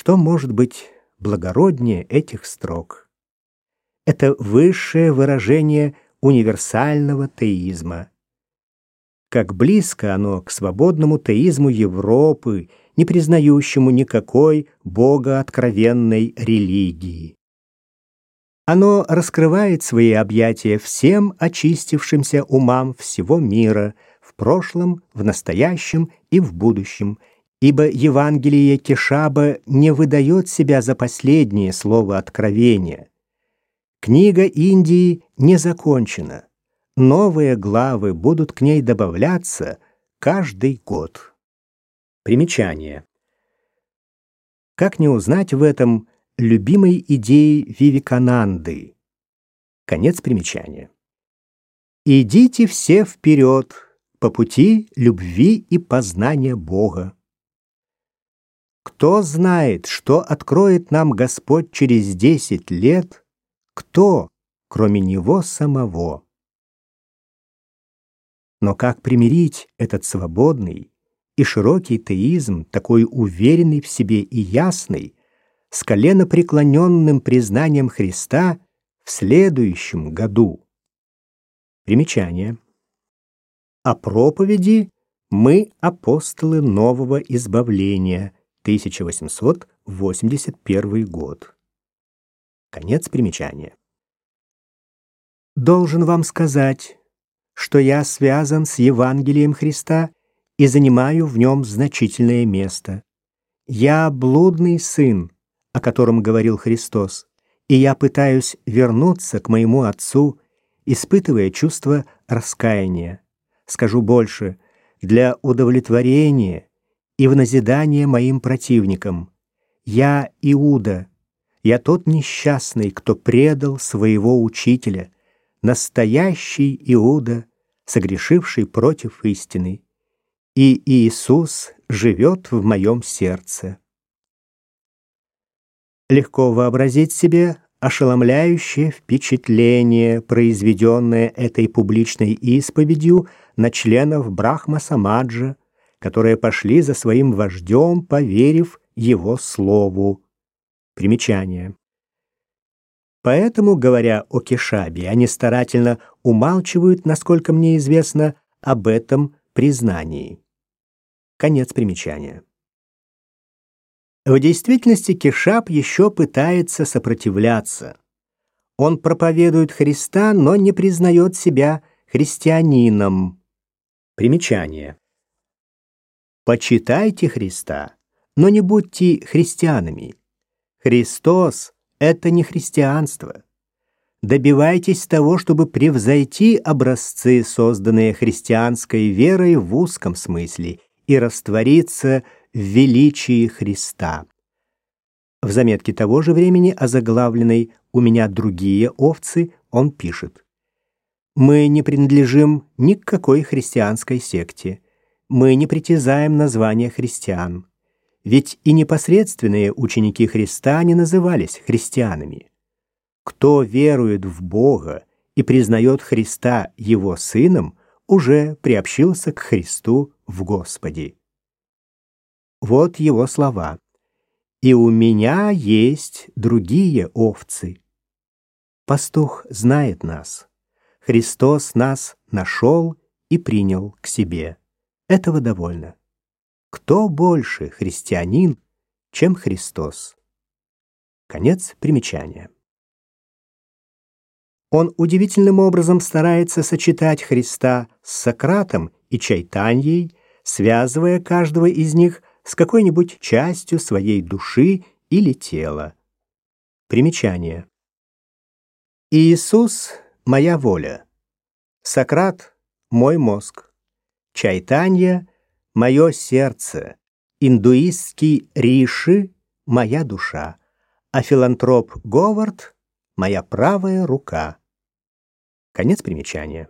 Что может быть благороднее этих строк? Это высшее выражение универсального теизма. Как близко оно к свободному теизму Европы, не признающему никакой богооткровенной религии. Оно раскрывает свои объятия всем очистившимся умам всего мира в прошлом, в настоящем и в будущем, ибо Евангелие Кешаба не выдает себя за последнее слово откровения. Книга Индии не закончена. Новые главы будут к ней добавляться каждый год. Примечание. Как не узнать в этом любимой идеи Вивикананды? Конец примечания. Идите все вперед по пути любви и познания Бога. Кто знает, что откроет нам Господь через десять лет? Кто, кроме Него самого? Но как примирить этот свободный и широкий теизм, такой уверенный в себе и ясный, с коленопреклоненным признанием Христа в следующем году? Примечание. О проповеди мы апостолы нового избавления – 1881 год. Конец примечания. Должен вам сказать, что я связан с Евангелием Христа и занимаю в нем значительное место. Я блудный сын, о котором говорил Христос, и я пытаюсь вернуться к моему отцу, испытывая чувство раскаяния. Скажу больше, для удовлетворения и в назидание моим противникам. Я Иуда, я тот несчастный, кто предал своего учителя, настоящий Иуда, согрешивший против истины. И Иисус живет в моем сердце. Легко вообразить себе ошеломляющее впечатление, произведенное этой публичной исповедью на членов Брахма-Самаджа, которые пошли за своим вождем, поверив его слову. Примечание. Поэтому, говоря о Кешабе, они старательно умалчивают, насколько мне известно, об этом признании. Конец примечания. В действительности Кешаб еще пытается сопротивляться. Он проповедует Христа, но не признает себя христианином. Примечание. Почитайте Христа, но не будьте христианами. Христос — это не христианство. Добивайтесь того, чтобы превзойти образцы, созданные христианской верой в узком смысле, и раствориться в величии Христа. В заметке того же времени, озаглавленной «У меня другие овцы», он пишет «Мы не принадлежим ни к какой христианской секте» мы не притязаем на звание христиан, ведь и непосредственные ученики Христа не назывались христианами. Кто верует в Бога и признает Христа Его Сыном, уже приобщился к Христу в Господе. Вот его слова. «И у меня есть другие овцы». Пастух знает нас. Христос нас нашел и принял к себе. Этого довольно. Кто больше христианин, чем Христос? Конец примечания. Он удивительным образом старается сочетать Христа с Сократом и Чайтаньей, связывая каждого из них с какой-нибудь частью своей души или тела. Примечание. Иисус — моя воля. Сократ — мой мозг. Чайтанья — мое сердце, индуистский Риши — моя душа, а филантроп Говард — моя правая рука. Конец примечания.